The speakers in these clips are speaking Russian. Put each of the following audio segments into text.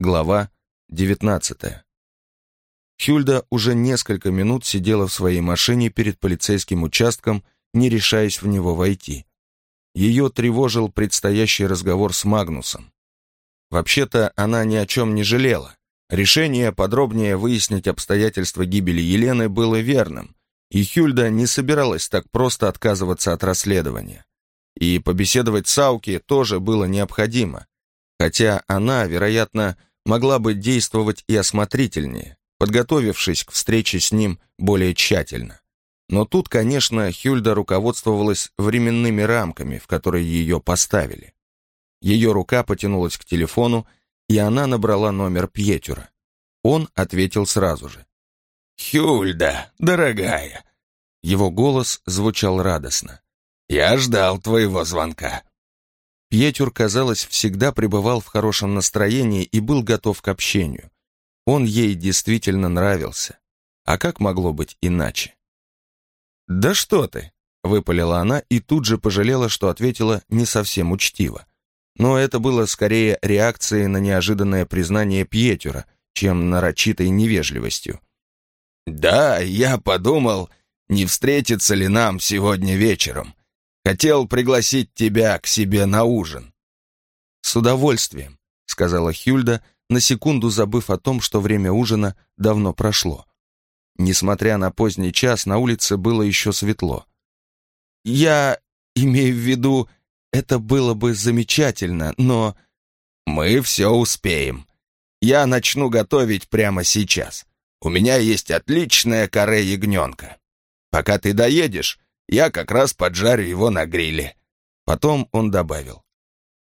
Глава 19. Хюльда уже несколько минут сидела в своей машине перед полицейским участком, не решаясь в него войти. Ее тревожил предстоящий разговор с Магнусом. Вообще-то она ни о чем не жалела. Решение подробнее выяснить обстоятельства гибели Елены было верным, и Хюльда не собиралась так просто отказываться от расследования. И побеседовать с Ауки тоже было необходимо, хотя она, вероятно, могла бы действовать и осмотрительнее, подготовившись к встрече с ним более тщательно. Но тут, конечно, Хюльда руководствовалась временными рамками, в которые ее поставили. Ее рука потянулась к телефону, и она набрала номер Пьетюра. Он ответил сразу же. «Хюльда, дорогая!» Его голос звучал радостно. «Я ждал твоего звонка. Пьетюр, казалось, всегда пребывал в хорошем настроении и был готов к общению. Он ей действительно нравился. А как могло быть иначе? «Да что ты!» — выпалила она и тут же пожалела, что ответила не совсем учтиво. Но это было скорее реакцией на неожиданное признание Пьетюра, чем нарочитой невежливостью. «Да, я подумал, не встретиться ли нам сегодня вечером. Хотел пригласить тебя к себе на ужин». «С удовольствием», — сказала Хюльда, на секунду забыв о том, что время ужина давно прошло. Несмотря на поздний час, на улице было еще светло. «Я имею в виду, это было бы замечательно, но...» «Мы все успеем. Я начну готовить прямо сейчас. У меня есть отличная каре ягненка. Пока ты доедешь, я как раз поджарю его на гриле». Потом он добавил.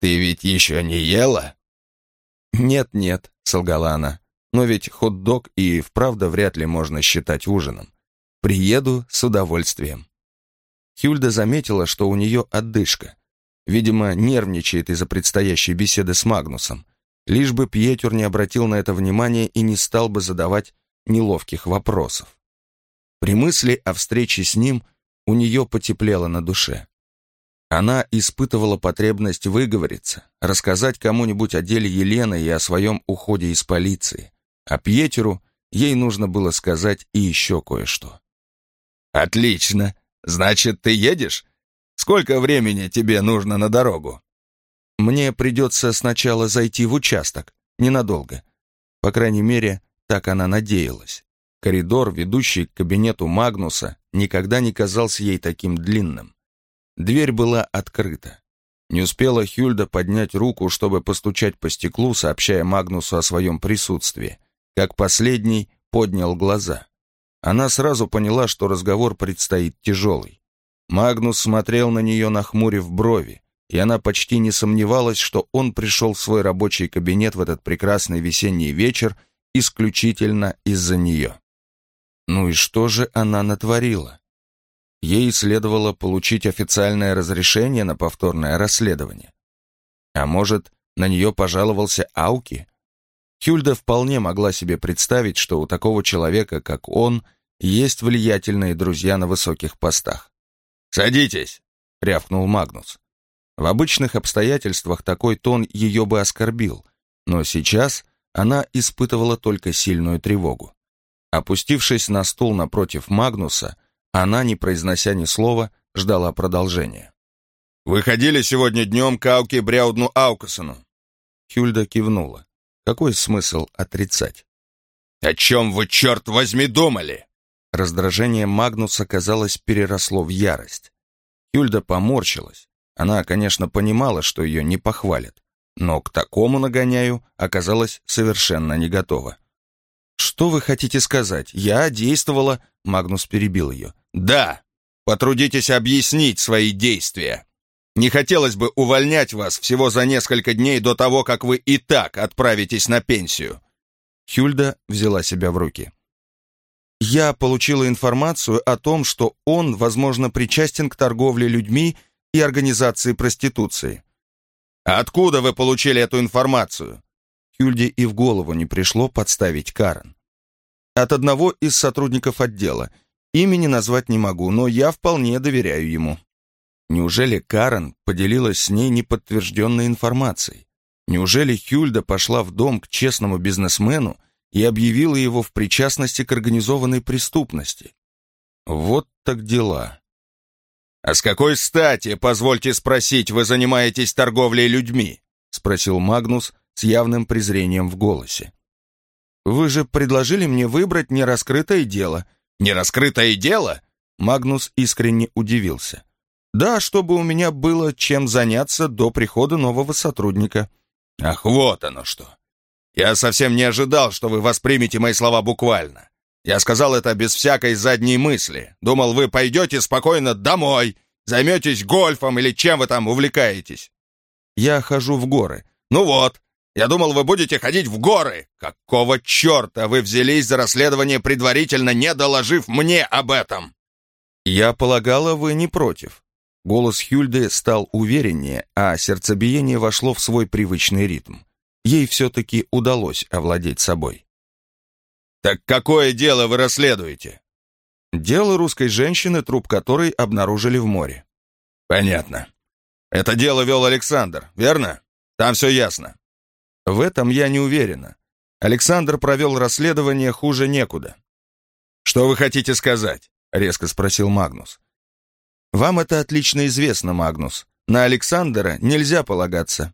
«Ты ведь еще не ела?» «Нет-нет», — солгала она. «Но ведь хот-дог и вправду вряд ли можно считать ужином. Приеду с удовольствием». Хюльда заметила, что у нее отдышка. Видимо, нервничает из-за предстоящей беседы с Магнусом. Лишь бы Пьетюр не обратил на это внимания и не стал бы задавать неловких вопросов. При мысли о встрече с ним у нее потеплело на душе. Она испытывала потребность выговориться, рассказать кому-нибудь о деле Елены и о своем уходе из полиции. А Пьетеру ей нужно было сказать и еще кое-что. «Отлично! Значит, ты едешь? Сколько времени тебе нужно на дорогу?» «Мне придется сначала зайти в участок, ненадолго. По крайней мере, так она надеялась. Коридор, ведущий к кабинету Магнуса, никогда не казался ей таким длинным. Дверь была открыта. Не успела Хюльда поднять руку, чтобы постучать по стеклу, сообщая Магнусу о своем присутствии, как последний поднял глаза. Она сразу поняла, что разговор предстоит тяжелый. Магнус смотрел на нее, нахмурив брови, и она почти не сомневалась, что он пришел в свой рабочий кабинет в этот прекрасный весенний вечер исключительно из-за нее. Ну и что же она натворила? Ей следовало получить официальное разрешение на повторное расследование. А может, на нее пожаловался Ауки? Хюльда вполне могла себе представить, что у такого человека, как он, есть влиятельные друзья на высоких постах. «Садитесь!» — рявкнул Магнус. В обычных обстоятельствах такой тон ее бы оскорбил, но сейчас она испытывала только сильную тревогу. Опустившись на стул напротив Магнуса, она, не произнося ни слова, ждала продолжения. «Вы ходили сегодня днем к Ауке Бряудну Аукасону?» Хюльда кивнула. Какой смысл отрицать? «О чем вы, черт возьми, думали?» Раздражение Магнуса, казалось, переросло в ярость. Хюльда поморщилась. Она, конечно, понимала, что ее не похвалят, но к такому нагоняю оказалась совершенно не готова. «Что вы хотите сказать? Я действовала...» Магнус перебил ее. «Да! Потрудитесь объяснить свои действия. Не хотелось бы увольнять вас всего за несколько дней до того, как вы и так отправитесь на пенсию». Хюльда взяла себя в руки. «Я получила информацию о том, что он, возможно, причастен к торговле людьми и организации проституции». «Откуда вы получили эту информацию?» Хюльде и в голову не пришло подставить Карен. От одного из сотрудников отдела. Имени назвать не могу, но я вполне доверяю ему. Неужели Карен поделилась с ней неподтвержденной информацией? Неужели Хюльда пошла в дом к честному бизнесмену и объявила его в причастности к организованной преступности? Вот так дела. «А с какой стати, позвольте спросить, вы занимаетесь торговлей людьми?» — спросил Магнус с явным презрением в голосе. «Вы же предложили мне выбрать нераскрытое дело». «Нераскрытое дело?» Магнус искренне удивился. «Да, чтобы у меня было чем заняться до прихода нового сотрудника». «Ах, вот оно что! Я совсем не ожидал, что вы воспримете мои слова буквально. Я сказал это без всякой задней мысли. Думал, вы пойдете спокойно домой, займетесь гольфом или чем вы там увлекаетесь». «Я хожу в горы». «Ну вот, я думал, вы будете ходить в горы. Какого черта вы взялись за расследование предварительно, не доложив мне об этом?» «Я полагала, вы не против». Голос Хюльды стал увереннее, а сердцебиение вошло в свой привычный ритм. Ей все-таки удалось овладеть собой. «Так какое дело вы расследуете?» «Дело русской женщины, труп которой обнаружили в море». «Понятно. Это дело вел Александр, верно? Там все ясно». «В этом я не уверена. Александр провел расследование хуже некуда». «Что вы хотите сказать?» — резко спросил Магнус. «Вам это отлично известно, Магнус. На Александра нельзя полагаться».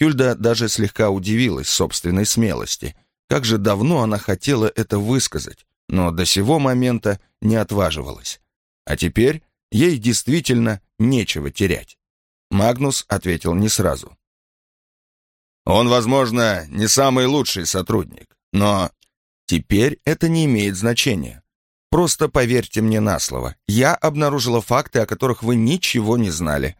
Хюльда даже слегка удивилась собственной смелости. Как же давно она хотела это высказать, но до сего момента не отваживалась. А теперь ей действительно нечего терять. Магнус ответил не сразу. «Он, возможно, не самый лучший сотрудник, но теперь это не имеет значения. Просто поверьте мне на слово. Я обнаружила факты, о которых вы ничего не знали.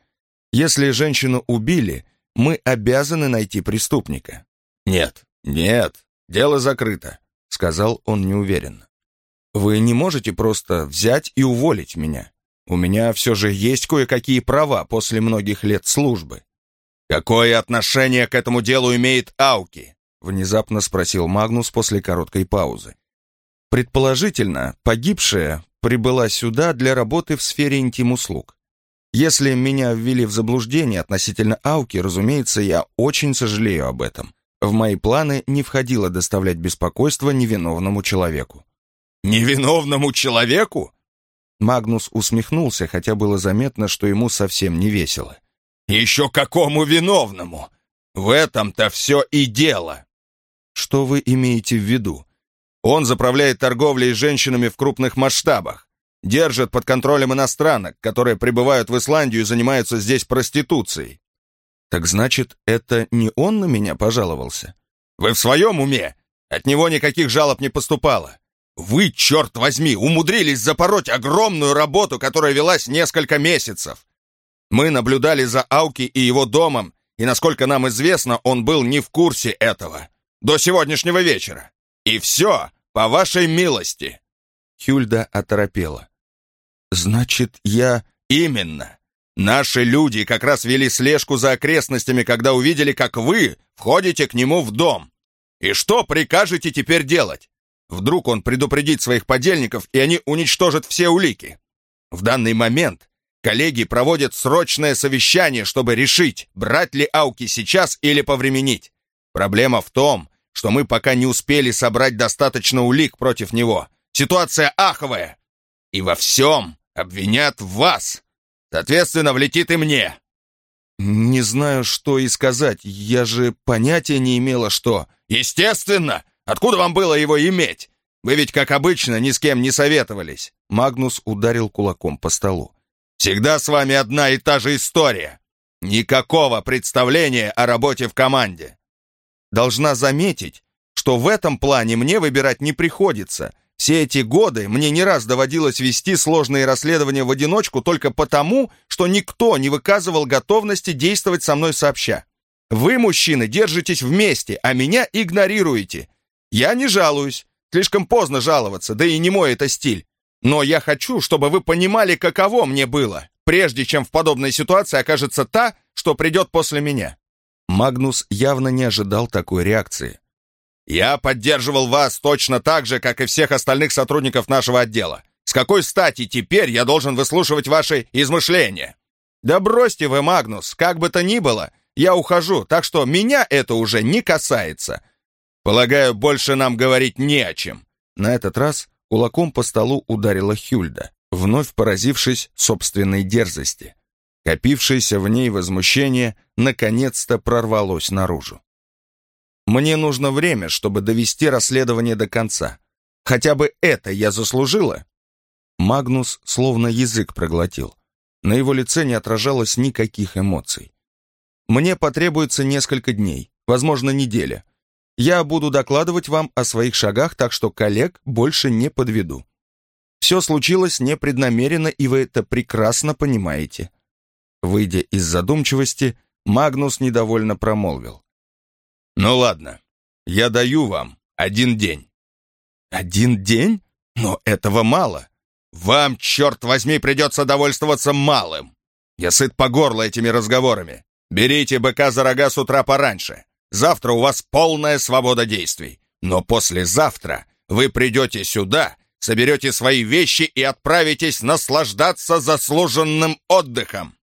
Если женщину убили, мы обязаны найти преступника». «Нет, нет, дело закрыто», — сказал он неуверенно. «Вы не можете просто взять и уволить меня. У меня все же есть кое-какие права после многих лет службы». «Какое отношение к этому делу имеет Ауки?» — внезапно спросил Магнус после короткой паузы. Предположительно, погибшая прибыла сюда для работы в сфере интим-услуг. Если меня ввели в заблуждение относительно Ауки, разумеется, я очень сожалею об этом. В мои планы не входило доставлять беспокойство невиновному человеку. «Невиновному человеку?» Магнус усмехнулся, хотя было заметно, что ему совсем не весело. «Еще какому виновному? В этом-то все и дело!» «Что вы имеете в виду?» «Он заправляет торговлей с женщинами в крупных масштабах, держит под контролем иностранок, которые прибывают в Исландию и занимаются здесь проституцией». «Так значит, это не он на меня пожаловался?» «Вы в своем уме? От него никаких жалоб не поступало. Вы, черт возьми, умудрились запороть огромную работу, которая велась несколько месяцев. Мы наблюдали за Ауки и его домом, и, насколько нам известно, он был не в курсе этого. До сегодняшнего вечера. И все по вашей милости». Хюльда оторопела. «Значит, я...» «Именно. Наши люди как раз вели слежку за окрестностями, когда увидели, как вы входите к нему в дом. И что прикажете теперь делать? Вдруг он предупредит своих подельников, и они уничтожат все улики. В данный момент коллеги проводят срочное совещание, чтобы решить, брать ли Ауки сейчас или повременить. Проблема в том, что мы пока не успели собрать достаточно улик против него. Ситуация аховая. И во всем обвинят вас. Соответственно, влетит и мне. Не знаю, что и сказать. Я же понятия не имела, что... Естественно! Откуда вам было его иметь? Вы ведь, как обычно, ни с кем не советовались. Магнус ударил кулаком по столу. Всегда с вами одна и та же история. Никакого представления о работе в команде. Должна заметить, что в этом плане мне выбирать не приходится. Все эти годы мне не раз доводилось вести сложные расследования в одиночку только потому, что никто не выказывал готовности действовать со мной сообща. Вы, мужчины, держитесь вместе, а меня игнорируете. Я не жалуюсь. Слишком поздно жаловаться, да и не мой это стиль. Но я хочу, чтобы вы понимали, каково мне было, прежде чем в подобной ситуации окажется та, что придет после меня». Магнус явно не ожидал такой реакции. «Я поддерживал вас точно так же, как и всех остальных сотрудников нашего отдела. С какой стати теперь я должен выслушивать ваши измышления?» «Да бросьте вы, Магнус, как бы то ни было, я ухожу, так что меня это уже не касается. Полагаю, больше нам говорить не о чем». На этот раз кулаком по столу ударила Хюльда, вновь поразившись собственной дерзости. Копившееся в ней возмущение наконец-то прорвалось наружу. «Мне нужно время, чтобы довести расследование до конца. Хотя бы это я заслужила?» Магнус словно язык проглотил. На его лице не отражалось никаких эмоций. «Мне потребуется несколько дней, возможно, неделя. Я буду докладывать вам о своих шагах, так что коллег больше не подведу. Все случилось непреднамеренно, и вы это прекрасно понимаете». Выйдя из задумчивости, Магнус недовольно промолвил. «Ну ладно, я даю вам один день». «Один день? Но этого мало. Вам, черт возьми, придется довольствоваться малым. Я сыт по горло этими разговорами. Берите быка за рога с утра пораньше. Завтра у вас полная свобода действий. Но послезавтра вы придете сюда, соберете свои вещи и отправитесь наслаждаться заслуженным отдыхом.